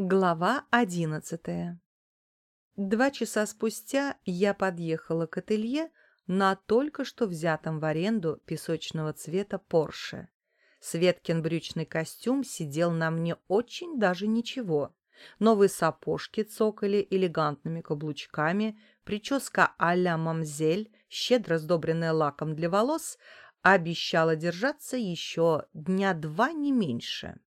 Глава одиннадцатая Два часа спустя я подъехала к ателье на только что взятом в аренду песочного цвета Порше. Светкин брючный костюм сидел на мне очень даже ничего. Новые сапожки цокали элегантными каблучками, прическа а-ля мамзель, щедро сдобренная лаком для волос, обещала держаться еще дня два не меньше.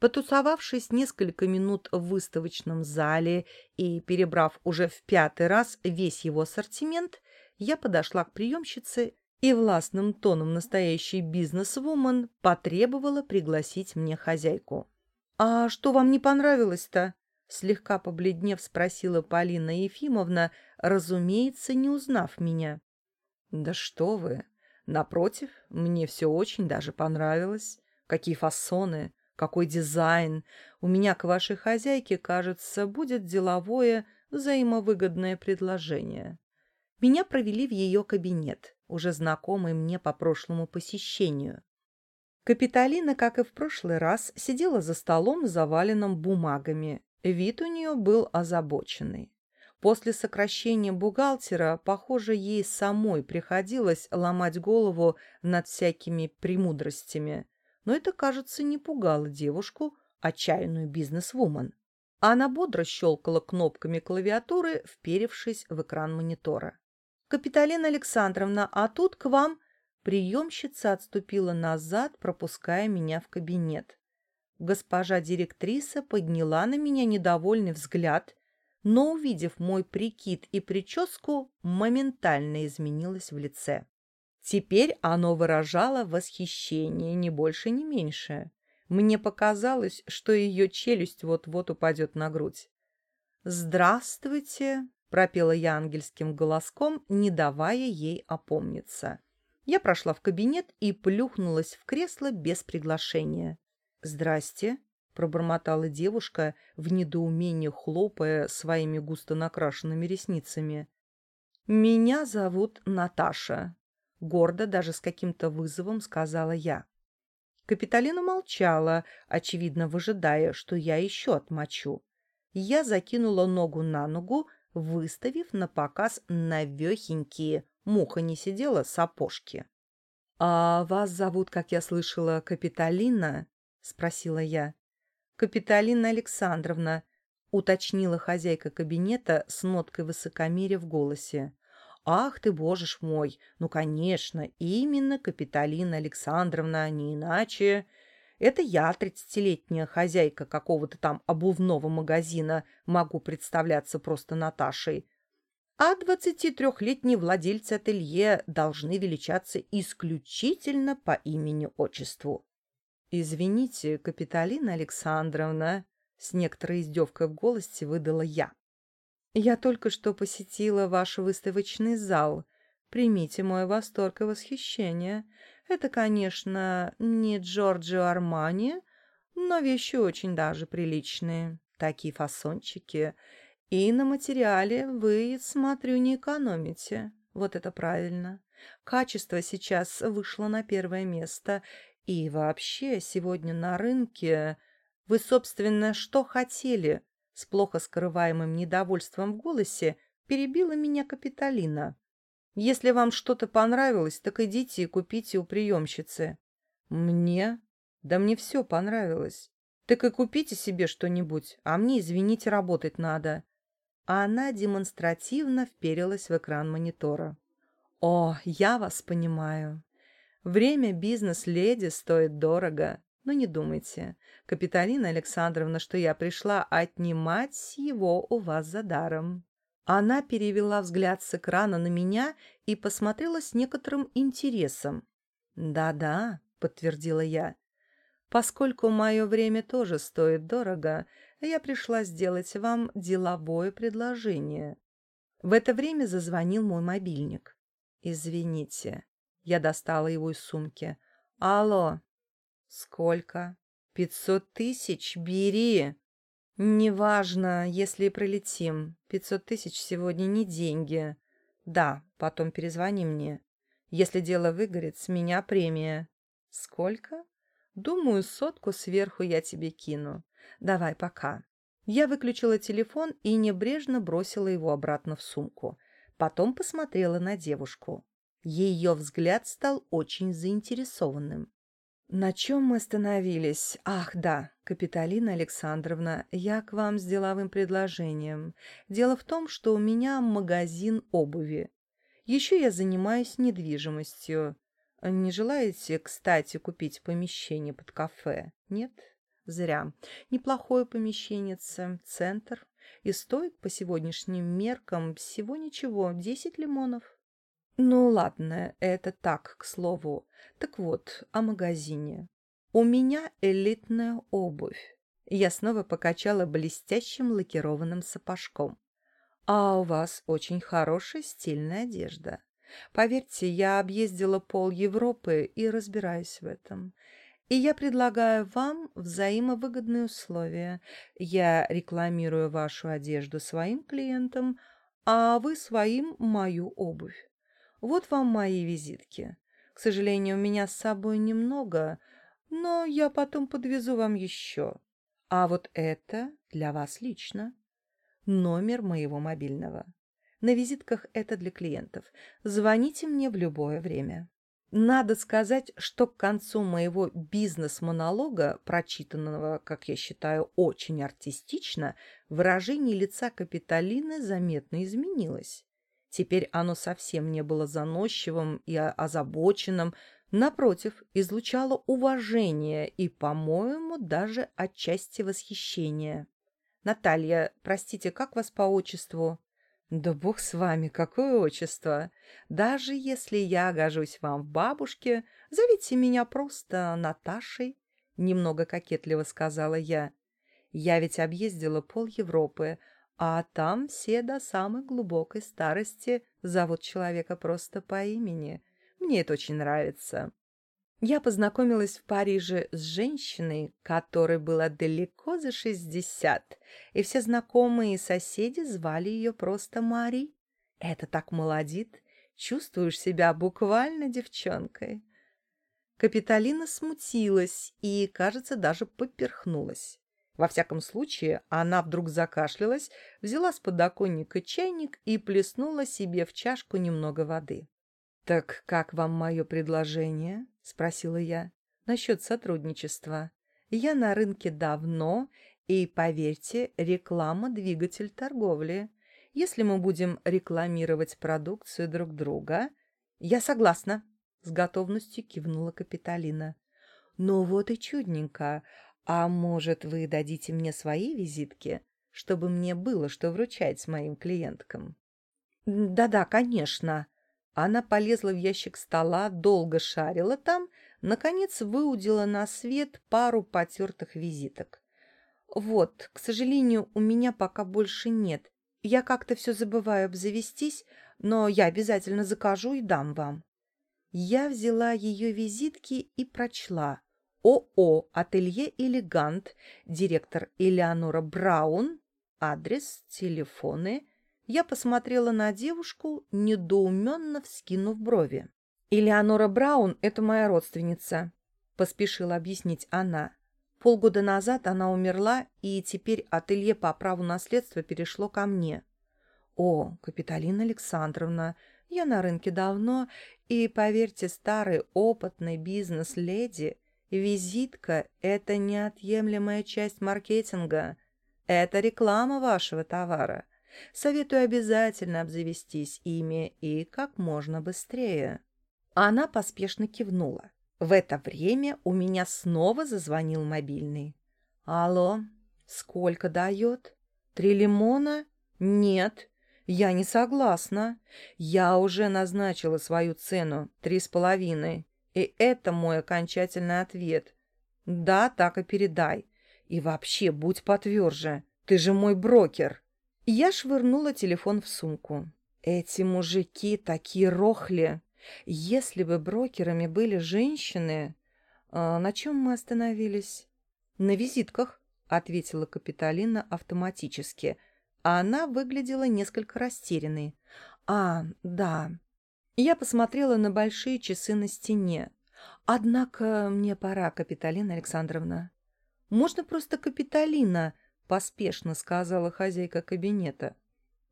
Потусовавшись несколько минут в выставочном зале и перебрав уже в пятый раз весь его ассортимент, я подошла к приемщице и властным тоном настоящей бизнес-вумен потребовала пригласить мне хозяйку. «А что вам не понравилось-то?» Слегка побледнев спросила Полина Ефимовна, разумеется, не узнав меня. «Да что вы! Напротив, мне все очень даже понравилось. Какие фасоны! Какой дизайн! У меня к вашей хозяйке, кажется, будет деловое, взаимовыгодное предложение. Меня провели в ее кабинет, уже знакомый мне по прошлому посещению. Капитолина, как и в прошлый раз, сидела за столом, заваленным бумагами. Вид у нее был озабоченный. После сокращения бухгалтера, похоже, ей самой приходилось ломать голову над всякими премудростями но это, кажется, не пугало девушку, отчаянную бизнес-вумен. Она бодро щелкала кнопками клавиатуры, вперевшись в экран монитора. «Капиталина Александровна, а тут к вам...» Приемщица отступила назад, пропуская меня в кабинет. Госпожа директриса подняла на меня недовольный взгляд, но, увидев мой прикид и прическу, моментально изменилась в лице. Теперь оно выражало восхищение, ни больше, ни меньше. Мне показалось, что ее челюсть вот-вот упадет на грудь. «Здравствуйте!» — пропела я ангельским голоском, не давая ей опомниться. Я прошла в кабинет и плюхнулась в кресло без приглашения. «Здрасте!» — пробормотала девушка, в недоумении хлопая своими густо накрашенными ресницами. «Меня зовут Наташа», Гордо, даже с каким-то вызовом, сказала я. Капитолина молчала, очевидно выжидая, что я еще отмочу. Я закинула ногу на ногу, выставив на показ навехенькие, муха не сидела, сапожки. — А вас зовут, как я слышала, Капитолина? — спросила я. — Капитолина Александровна, — уточнила хозяйка кабинета с ноткой высокомерия в голосе. Ах ты, боже ж мой! Ну, конечно, именно Капитолина Александровна, а не иначе. Это я, тридцатилетняя хозяйка какого-то там обувного магазина, могу представляться просто Наташей. А двадцати трехлетние владельцы ателье должны величаться исключительно по имени-отчеству. «Извините, Капитолина Александровна», — с некоторой издевкой в голосе выдала я. Я только что посетила ваш выставочный зал. Примите мой восторг и восхищение. Это, конечно, не Джорджио Армани, но вещи очень даже приличные. Такие фасончики. И на материале вы, смотрю, не экономите. Вот это правильно. Качество сейчас вышло на первое место. И вообще, сегодня на рынке... Вы, собственно, что хотели? С плохо скрываемым недовольством в голосе перебила меня Капитолина. «Если вам что-то понравилось, так идите и купите у приемщицы». «Мне? Да мне все понравилось. Так и купите себе что-нибудь, а мне, извините, работать надо». А она демонстративно вперилась в экран монитора. «О, я вас понимаю. Время бизнес-леди стоит дорого. Но не думайте, Капиталина Александровна, что я пришла отнимать его у вас за даром. Она перевела взгляд с экрана на меня и посмотрела с некоторым интересом. «Да-да», — подтвердила я, — «поскольку мое время тоже стоит дорого, я пришла сделать вам деловое предложение». В это время зазвонил мой мобильник. «Извините». Я достала его из сумки. «Алло, «Сколько?» «Пятьсот тысяч? Бери!» «Неважно, если пролетим. Пятьсот тысяч сегодня не деньги. Да, потом перезвони мне. Если дело выгорит, с меня премия». «Сколько?» «Думаю, сотку сверху я тебе кину. Давай, пока». Я выключила телефон и небрежно бросила его обратно в сумку. Потом посмотрела на девушку. Ее взгляд стал очень заинтересованным. «На чем мы остановились? Ах, да, Капиталина Александровна, я к вам с деловым предложением. Дело в том, что у меня магазин обуви. Еще я занимаюсь недвижимостью. Не желаете, кстати, купить помещение под кафе? Нет? Зря. Неплохое помещение, центр. И стоит по сегодняшним меркам всего ничего, десять лимонов. Ну ладно, это так, к слову. Так вот, о магазине. У меня элитная обувь. Я снова покачала блестящим лакированным сапожком. А у вас очень хорошая стильная одежда. Поверьте, я объездила пол Европы и разбираюсь в этом. И я предлагаю вам взаимовыгодные условия. Я рекламирую вашу одежду своим клиентам, а вы своим мою обувь. Вот вам мои визитки. К сожалению, меня с собой немного, но я потом подвезу вам еще. А вот это для вас лично. Номер моего мобильного. На визитках это для клиентов. Звоните мне в любое время. Надо сказать, что к концу моего бизнес-монолога, прочитанного, как я считаю, очень артистично, выражение лица Капитолины заметно изменилось. Теперь оно совсем не было заносчивым и озабоченным, напротив, излучало уважение и, по-моему, даже отчасти восхищение. «Наталья, простите, как вас по отчеству?» «Да бог с вами, какое отчество! Даже если я гожусь вам в бабушке, зовите меня просто Наташей», — немного кокетливо сказала я. «Я ведь объездила пол Европы, а там все до самой глубокой старости зовут человека просто по имени. Мне это очень нравится». Я познакомилась в Париже с женщиной, которой было далеко за шестьдесят, и все знакомые и соседи звали ее просто Мари. Это так молодит, чувствуешь себя буквально девчонкой. Капитолина смутилась и, кажется, даже поперхнулась. Во всяком случае, она вдруг закашлялась, взяла с подоконника чайник и плеснула себе в чашку немного воды. «Так как вам мое предложение?» — спросила я. «Насчет сотрудничества. Я на рынке давно, и, поверьте, реклама — двигатель торговли. Если мы будем рекламировать продукцию друг друга...» «Я согласна», — с готовностью кивнула Капитолина. «Ну вот и чудненько. А может, вы дадите мне свои визитки, чтобы мне было что вручать с моим клиенткам?» «Да-да, конечно», она полезла в ящик стола, долго шарила там, наконец выудила на свет пару потертых визиток. «Вот, к сожалению, у меня пока больше нет. Я как-то все забываю обзавестись, но я обязательно закажу и дам вам». Я взяла ее визитки и прочла. ООО «Ателье Элегант», директор Элеонора Браун, адрес, телефоны, я посмотрела на девушку, недоуменно вскинув брови. «Элеонора Браун — это моя родственница», — поспешила объяснить она. Полгода назад она умерла, и теперь ателье по праву наследства перешло ко мне. «О, Капиталина Александровна, я на рынке давно, и, поверьте, старый опытный бизнес-леди, визитка — это неотъемлемая часть маркетинга. Это реклама вашего товара. Советую обязательно обзавестись ими и как можно быстрее». Она поспешно кивнула. В это время у меня снова зазвонил мобильный. «Алло, сколько дает? Три лимона? Нет, я не согласна. Я уже назначила свою цену, три с половиной. И это мой окончательный ответ. Да, так и передай. И вообще, будь потверже, ты же мой брокер». Я швырнула телефон в сумку. Эти мужики такие рохли. Если бы брокерами были женщины... А на чем мы остановились? На визитках, ответила Капитолина автоматически. А она выглядела несколько растерянной. А, да. Я посмотрела на большие часы на стене. Однако мне пора, Капитолина Александровна. Можно просто Капитолина, поспешно сказала хозяйка кабинета.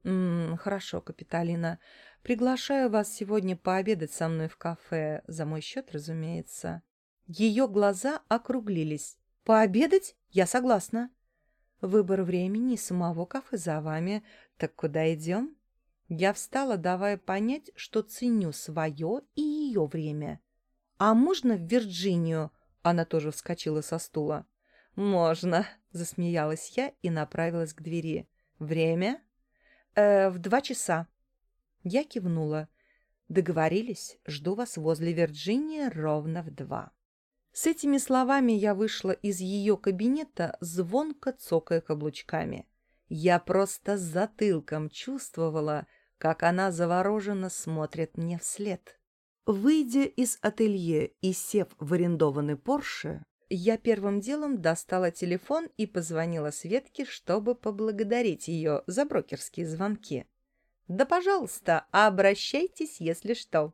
«М -м, «Хорошо, Капиталина. Приглашаю вас сегодня пообедать со мной в кафе. За мой счет, разумеется». Ее глаза округлились. «Пообедать? Я согласна». «Выбор времени и самого кафе за вами. Так куда идем?» Я встала, давая понять, что ценю свое и ее время. «А можно в Вирджинию?» Она тоже вскочила со стула. «Можно», — засмеялась я и направилась к двери. «Время?» «Э, «В два часа». Я кивнула. «Договорились, жду вас возле Вирджинии ровно в два». С этими словами я вышла из ее кабинета, звонко цокая каблучками. Я просто затылком чувствовала, как она завороженно смотрит мне вслед. Выйдя из ателье и сев в арендованный Порше, я первым делом достала телефон и позвонила Светке, чтобы поблагодарить ее за брокерские звонки. «Да, пожалуйста, обращайтесь, если что».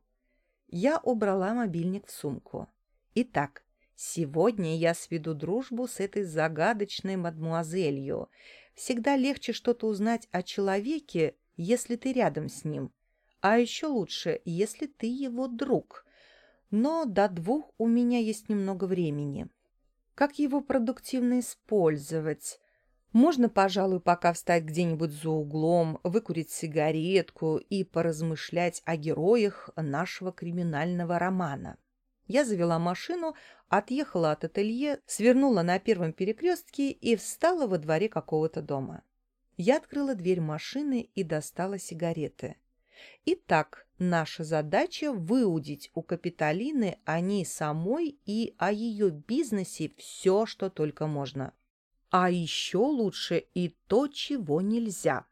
Я убрала мобильник в сумку. Итак, сегодня я сведу дружбу с этой загадочной мадмуазелью. Всегда легче что-то узнать о человеке, если ты рядом с ним, а еще лучше, если ты его друг. Но до двух у меня есть немного времени. Как его продуктивно использовать? Можно, пожалуй, пока встать где-нибудь за углом, выкурить сигаретку и поразмышлять о героях нашего криминального романа. Я завела машину, отъехала от ателье, свернула на первом перекрестке и встала во дворе какого-то дома. Я открыла дверь машины и достала сигареты. Итак, наша задача выудить у Капитолины о ней самой и о ее бизнесе все, что только можно. А еще лучше и то, чего нельзя.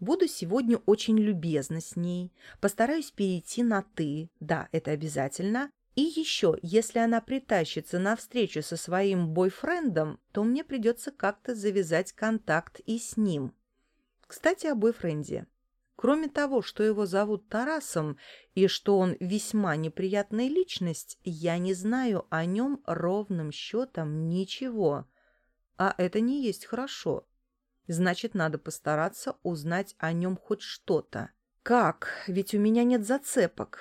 Буду сегодня очень любезна с ней, постараюсь перейти на «ты», да, это обязательно. И еще, если она притащится на встречу со своим бойфрендом, то мне придется как-то завязать контакт и с ним. Кстати, о бойфренде. Кроме того, что его зовут Тарасом и что он весьма неприятная личность, я не знаю о нем ровным счетом ничего. А это не есть хорошо. Значит, надо постараться узнать о нем хоть что-то. Как? Ведь у меня нет зацепок.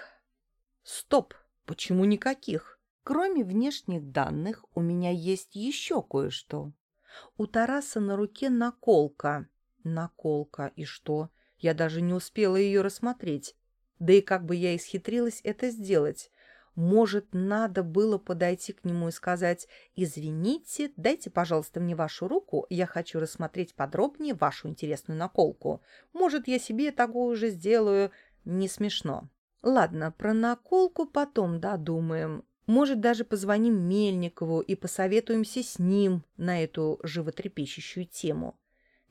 Стоп! Почему никаких? Кроме внешних данных, у меня есть еще кое-что. У Тараса на руке наколка. Наколка. И что? Я даже не успела ее рассмотреть. Да и как бы я исхитрилась это сделать? Может, надо было подойти к нему и сказать «Извините, дайте, пожалуйста, мне вашу руку, я хочу рассмотреть подробнее вашу интересную наколку. Может, я себе такое уже сделаю. Не смешно». Ладно, про наколку потом додумаем. Может, даже позвоним Мельникову и посоветуемся с ним на эту животрепещущую тему.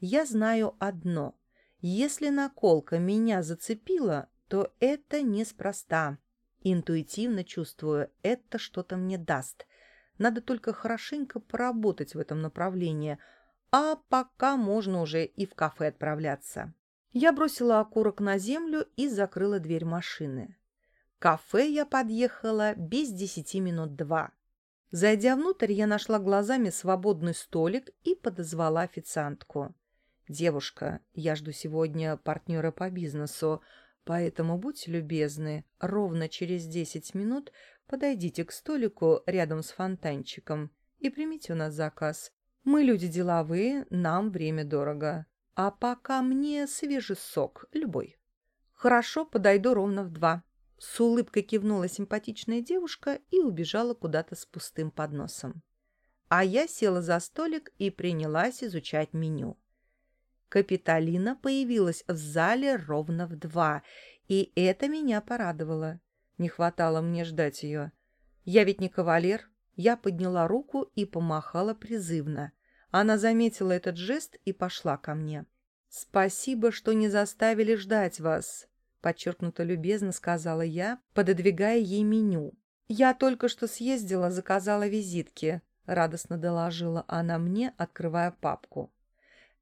Я знаю одно. Если наколка меня зацепила, то это неспроста. Интуитивно чувствую, это что-то мне даст. Надо только хорошенько поработать в этом направлении, а пока можно уже и в кафе отправляться. Я бросила окурок на землю и закрыла дверь машины. К кафе я подъехала без десяти минут два. Зайдя внутрь, я нашла глазами свободный столик и подозвала официантку. «Девушка, я жду сегодня партнера по бизнесу, поэтому будьте любезны, ровно через десять минут подойдите к столику рядом с фонтанчиком и примите у нас заказ. Мы люди деловые, нам время дорого. А пока мне свежий сок, любой». «Хорошо, подойду ровно в два». С улыбкой кивнула симпатичная девушка и убежала куда-то с пустым подносом. А я села за столик и принялась изучать меню. Капитолина появилась в зале ровно в два, и это меня порадовало. Не хватало мне ждать ее. Я ведь не кавалер. Я подняла руку и помахала призывно. Она заметила этот жест и пошла ко мне. «Спасибо, что не заставили ждать вас», — подчеркнуто любезно сказала я, пододвигая ей меню. «Я только что съездила, заказала визитки», — радостно доложила она мне, открывая папку.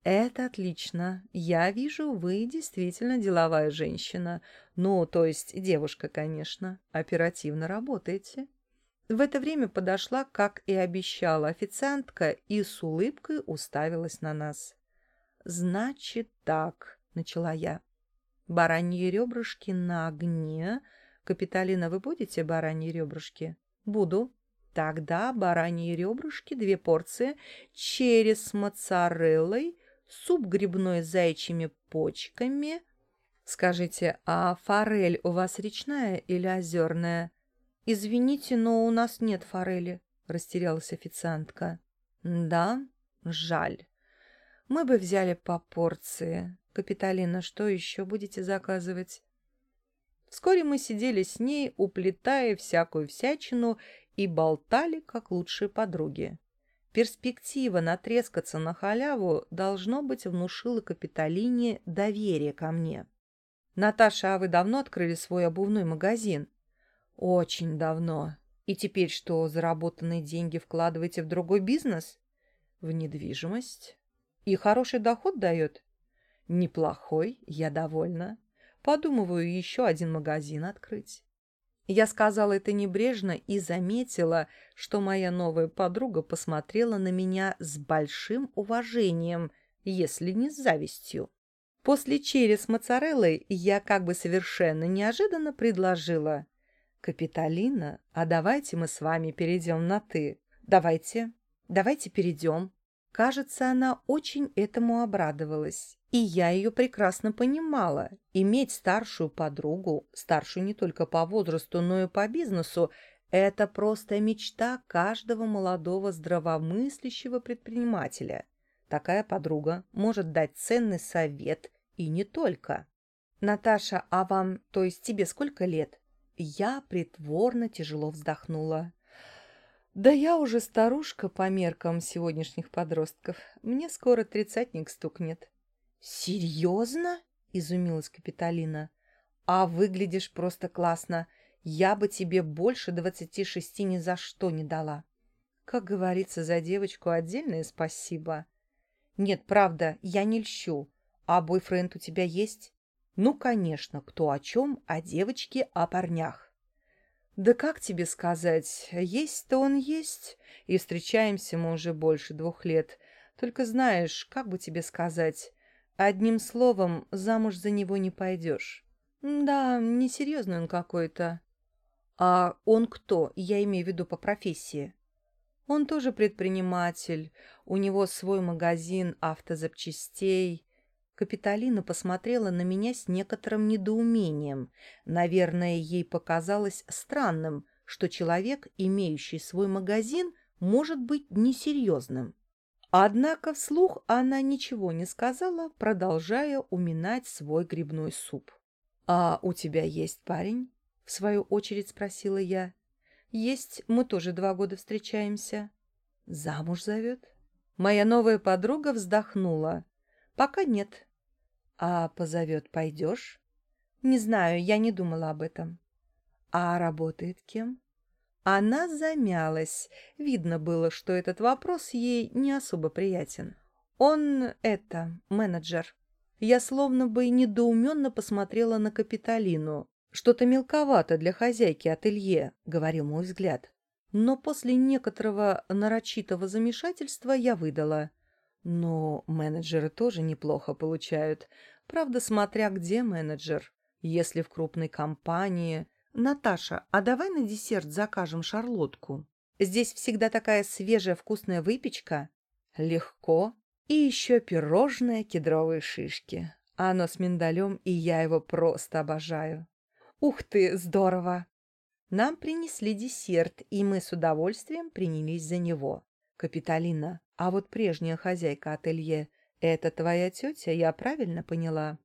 «Это отлично. Я вижу, вы действительно деловая женщина. Ну, то есть девушка, конечно. Оперативно работаете». В это время подошла, как и обещала, официантка и с улыбкой уставилась на нас. Значит так, начала я. Бараньи ребрышки на огне. Капиталина, вы будете бараньи ребрышки? Буду. Тогда бараньи ребрышки, две порции, через моцареллой, суп грибной с зайчими почками. Скажите, а форель у вас речная или озерная? Извините, но у нас нет форели, растерялась официантка. Да, жаль. Мы бы взяли по порции. Капиталина, что еще будете заказывать? Вскоре мы сидели с ней, уплетая всякую всячину и болтали, как лучшие подруги. Перспектива натрескаться на халяву, должно быть, внушила Капитолине доверие ко мне. «Наташа, а вы давно открыли свой обувной магазин?» «Очень давно. И теперь что, заработанные деньги вкладываете в другой бизнес?» «В недвижимость. И хороший доход дает?» «Неплохой, я довольна. Подумываю еще один магазин открыть». Я сказала это небрежно и заметила, что моя новая подруга посмотрела на меня с большим уважением, если не с завистью. После черри с моцареллой я как бы совершенно неожиданно предложила. «Капитолина, а давайте мы с вами перейдем на «ты». Давайте, давайте перейдем». Кажется, она очень этому обрадовалась. И я ее прекрасно понимала. Иметь старшую подругу, старшую не только по возрасту, но и по бизнесу, это просто мечта каждого молодого здравомыслящего предпринимателя. Такая подруга может дать ценный совет и не только. «Наташа, а вам, то есть тебе сколько лет?» Я притворно тяжело вздохнула. «Да я уже старушка по меркам сегодняшних подростков. Мне скоро тридцатник стукнет». «Серьезно?» — изумилась Капитолина. «А выглядишь просто классно. Я бы тебе больше двадцати шести ни за что не дала». Как говорится, за девочку отдельное спасибо. «Нет, правда, я не льщу. А бойфренд у тебя есть?» «Ну, конечно, кто о чем, о девочке, о парнях». «Да как тебе сказать, есть-то он есть, и встречаемся мы уже больше двух лет. Только знаешь, как бы тебе сказать, Одним словом, замуж за него не пойдешь. Да, несерьезный он какой-то. А он кто? Я имею в виду по профессии. Он тоже предприниматель. У него свой магазин автозапчастей. Капитолина посмотрела на меня с некоторым недоумением. Наверное, ей показалось странным, что человек, имеющий свой магазин, может быть несерьезным. Однако вслух она ничего не сказала, продолжая уминать свой грибной суп. «А у тебя есть парень?» — в свою очередь спросила я. «Есть, мы тоже два года встречаемся». «Замуж зовет?» Моя новая подруга вздохнула. «Пока нет». «А позовет, пойдешь?» «Не знаю, я не думала об этом». «А работает кем?» Она замялась. Видно было, что этот вопрос ей не особо приятен. Он это, менеджер. Я словно бы недоуменно посмотрела на Капитолину. Что-то мелковато для хозяйки ателье, говорил мой взгляд. Но после некоторого нарочитого замешательства я выдала. Но менеджеры тоже неплохо получают. Правда, смотря где менеджер. Если в крупной компании, «Наташа, а давай на десерт закажем шарлотку? Здесь всегда такая свежая вкусная выпечка». «Легко. И еще пирожное кедровые шишки. Оно с миндалем, и я его просто обожаю». «Ух ты, здорово!» Нам принесли десерт, и мы с удовольствием принялись за него. «Капитолина, а вот прежняя хозяйка ателье — это твоя тетя, я правильно поняла?»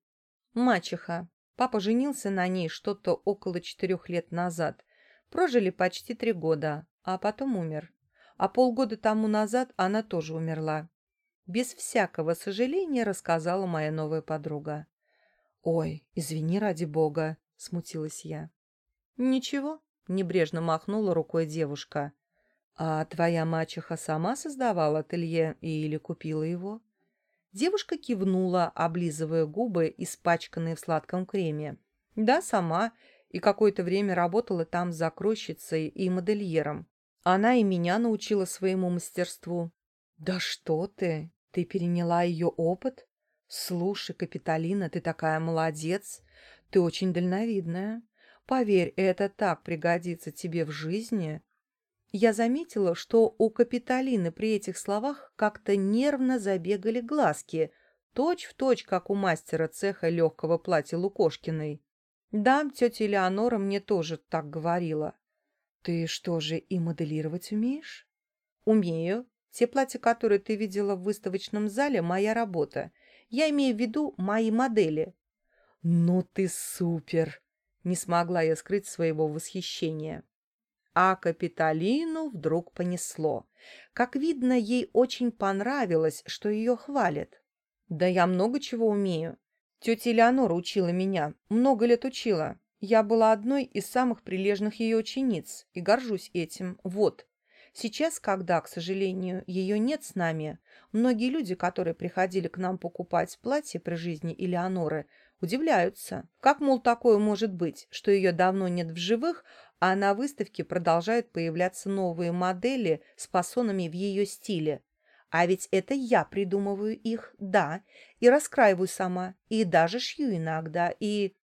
«Мачеха», Папа женился на ней что-то около четырех лет назад. Прожили почти три года, а потом умер. А полгода тому назад она тоже умерла. Без всякого сожаления рассказала моя новая подруга. «Ой, извини ради бога», — смутилась я. «Ничего», — небрежно махнула рукой девушка. «А твоя мачеха сама создавала ателье или купила его?» Девушка кивнула, облизывая губы, испачканные в сладком креме. Да, сама, и какое-то время работала там закройщицей и модельером. Она и меня научила своему мастерству. Да что ты, ты переняла ее опыт? Слушай, Капитолина, ты такая молодец. Ты очень дальновидная. Поверь, это так пригодится тебе в жизни. Я заметила, что у Капитолины при этих словах как-то нервно забегали глазки, точь в точь, как у мастера цеха легкого платья Лукошкиной. Да, тетя Элеонора мне тоже так говорила. Ты что же, и моделировать умеешь? Умею. Те платья, которые ты видела в выставочном зале, моя работа. Я имею в виду мои модели. Ну ты супер! Не смогла я скрыть своего восхищения. А Капитолину вдруг понесло. Как видно, ей очень понравилось, что ее хвалят. Да я много чего умею. Тетя Элеонора учила меня, много лет учила. Я была одной из самых прилежных ее учениц и горжусь этим. Вот. Сейчас, когда, к сожалению, ее нет с нами, многие люди, которые приходили к нам покупать платье при жизни Элеоноры, удивляются. Как, мол, такое может быть, что ее давно нет в живых, а на выставке продолжают появляться новые модели с фасонами в ее стиле. А ведь это я придумываю их, да, и раскраиваю сама, и даже шью иногда, и...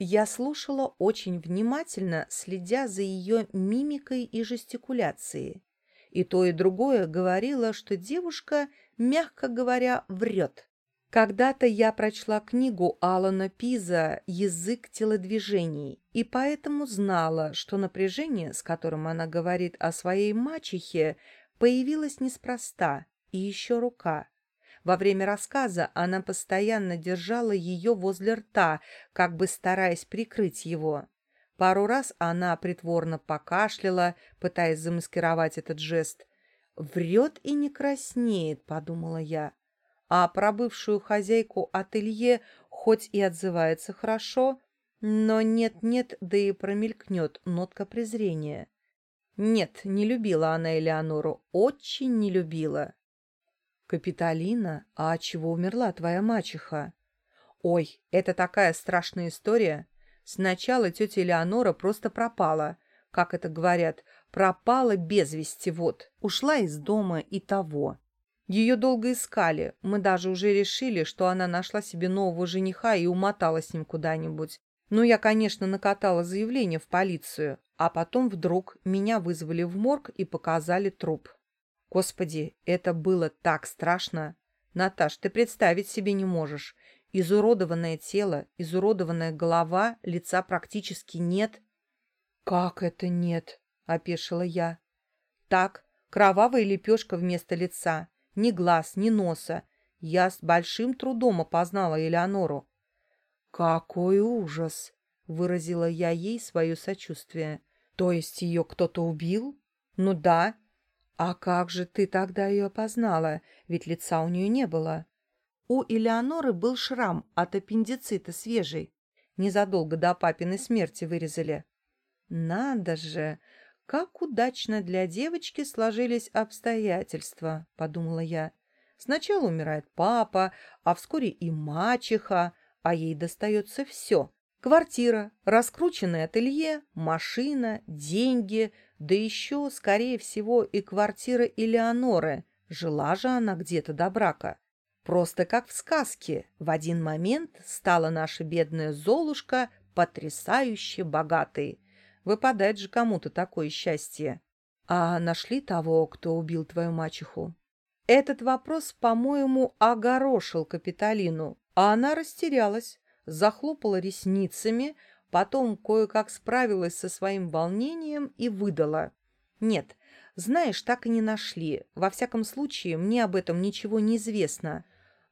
Я слушала очень внимательно, следя за ее мимикой и жестикуляцией. И то, и другое говорило, что девушка, мягко говоря, врет. Когда-то я прочла книгу Алана Пиза «Язык телодвижений» и поэтому знала, что напряжение, с которым она говорит о своей мачехе, появилось неспроста, и еще рука. Во время рассказа она постоянно держала ее возле рта, как бы стараясь прикрыть его. Пару раз она притворно покашляла, пытаясь замаскировать этот жест. «Врет и не краснеет», — подумала я. А про бывшую хозяйку ателье хоть и отзывается хорошо, но нет-нет, да и промелькнет нотка презрения. Нет, не любила она Элеонору, очень не любила. «Капитолина, а чего умерла твоя мачеха?» «Ой, это такая страшная история. Сначала тетя Элеонора просто пропала. Как это говорят, пропала без вести, вот. Ушла из дома и того. Ее долго искали. Мы даже уже решили, что она нашла себе нового жениха и умотала с ним куда-нибудь. Ну, я, конечно, накатала заявление в полицию, а потом вдруг меня вызвали в морг и показали труп. Господи, это было так страшно. Наташ, ты представить себе не можешь. Изуродованное тело, изуродованная голова, лица практически нет. «Как это нет?» — опешила я. «Так, кровавая лепешка вместо лица. Ни глаз, ни носа. Я с большим трудом опознала Элеонору». «Какой ужас!» — выразила я ей свое сочувствие. «То есть ее кто-то убил?» «Ну да, «А как же ты тогда ее опознала? Ведь лица у нее не было». У Элеоноры был шрам от аппендицита свежий. Незадолго до папиной смерти вырезали. «Надо же! Как удачно для девочки сложились обстоятельства!» — подумала я. «Сначала умирает папа, а вскоре и мачеха, а ей достается все. Квартира, раскрученное ателье, машина, деньги — да еще, скорее всего, и квартира Элеоноры. Жила же она где-то до брака. Просто как в сказке, в один момент стала наша бедная Золушка потрясающе богатой. Выпадает же кому-то такое счастье. А нашли того, кто убил твою мачеху? Этот вопрос, по-моему, огорошил Капитолину, а она растерялась, захлопала ресницами, Потом кое-как справилась со своим волнением и выдала. «Нет, знаешь, так и не нашли. Во всяком случае, мне об этом ничего не известно».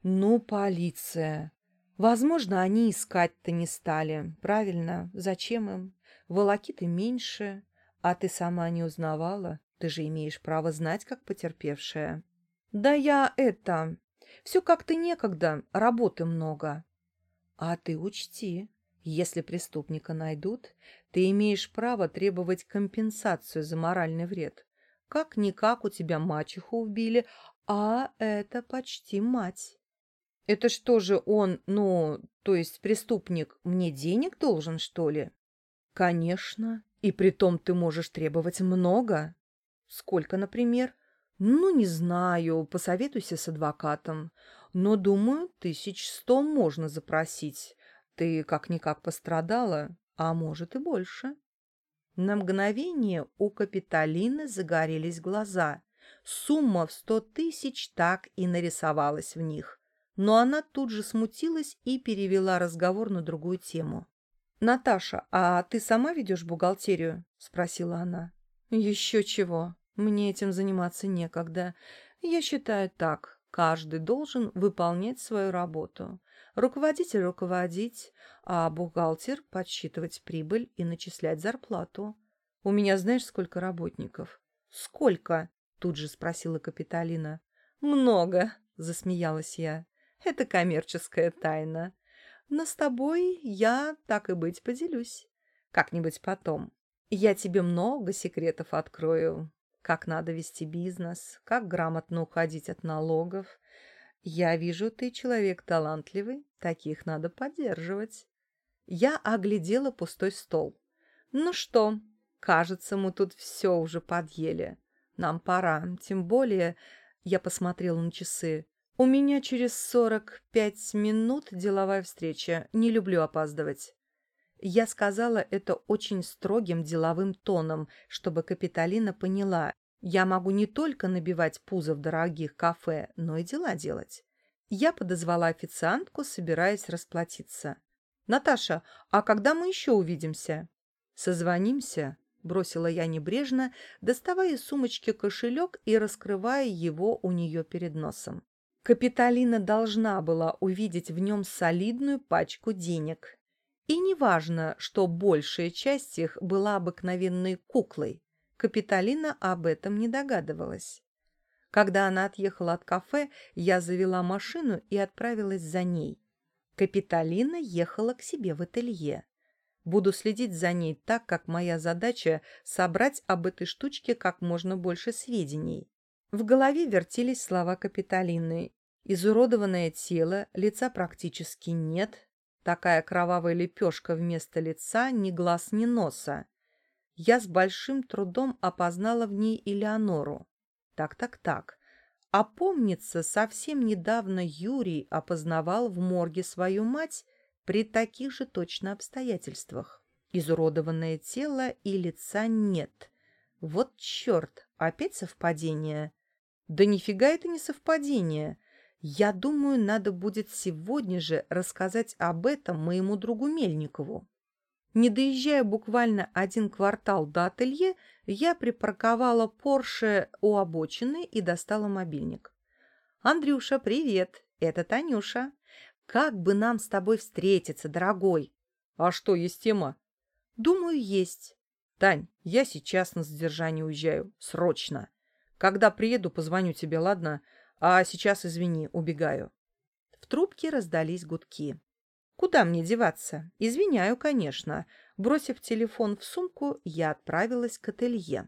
«Ну, полиция. Возможно, они искать-то не стали. Правильно. Зачем им? Волокиты меньше. А ты сама не узнавала? Ты же имеешь право знать, как потерпевшая». «Да я это... Все как-то некогда. Работы много». «А ты учти, если преступника найдут, ты имеешь право требовать компенсацию за моральный вред. Как-никак у тебя мачеху убили, а это почти мать. Это что же он, ну, то есть преступник, мне денег должен, что ли? Конечно, и при том ты можешь требовать много. Сколько, например? Ну, не знаю, посоветуйся с адвокатом. но, думаю, тысяч сто можно запросить. Ты как-никак пострадала, а может и больше. На мгновение у Капитолины загорелись глаза. Сумма в сто тысяч так и нарисовалась в них. Но она тут же смутилась и перевела разговор на другую тему. «Наташа, а ты сама ведешь бухгалтерию?» — спросила она. «Еще чего. Мне этим заниматься некогда. Я считаю так. Каждый должен выполнять свою работу. Руководитель руководить, а бухгалтер подсчитывать прибыль и начислять зарплату. У меня знаешь, сколько работников? Сколько? Тут же спросила Капитолина. Много, засмеялась я. Это коммерческая тайна. Но с тобой я, так и быть, поделюсь. Как-нибудь потом. Я тебе много секретов открою. Как надо вести бизнес, как грамотно уходить от налогов, «Я вижу, ты человек талантливый, таких надо поддерживать». Я оглядела пустой стол. «Ну что, кажется, мы тут все уже подъели. Нам пора, тем более...» Я посмотрела на часы. «У меня через сорок пять минут деловая встреча. Не люблю опаздывать». Я сказала это очень строгим деловым тоном, чтобы Капитолина поняла, я могу не только набивать пузо в дорогих кафе, но и дела делать. Я подозвала официантку, собираясь расплатиться. «Наташа, а когда мы еще увидимся?» «Созвонимся», — бросила я небрежно, доставая из сумочки кошелек и раскрывая его у нее перед носом. Капитолина должна была увидеть в нем солидную пачку денег. И неважно, что большая часть их была обыкновенной куклой. Капитолина об этом не догадывалась. Когда она отъехала от кафе, я завела машину и отправилась за ней. Капитолина ехала к себе в ателье. Буду следить за ней так, как моя задача — собрать об этой штучке как можно больше сведений. В голове вертелись слова Капитолины. Изуродованное тело, лица практически нет. Такая кровавая лепешка вместо лица, ни глаз, ни носа я с большим трудом опознала в ней Элеонору. Так-так-так. А помнится, совсем недавно Юрий опознавал в морге свою мать при таких же точно обстоятельствах. Изуродованное тело и лица нет. Вот черт, опять совпадение. Да нифига это не совпадение. Я думаю, надо будет сегодня же рассказать об этом моему другу Мельникову. Не доезжая буквально один квартал до ателье, я припарковала Порше у обочины и достала мобильник. «Андрюша, привет! Это Танюша. Как бы нам с тобой встретиться, дорогой?» «А что, есть тема?» «Думаю, есть». «Тань, я сейчас на задержание уезжаю. Срочно. Когда приеду, позвоню тебе, ладно? А сейчас, извини, убегаю». В трубке раздались гудки. Куда мне деваться? Извиняю, конечно. Бросив телефон в сумку, я отправилась к ателье.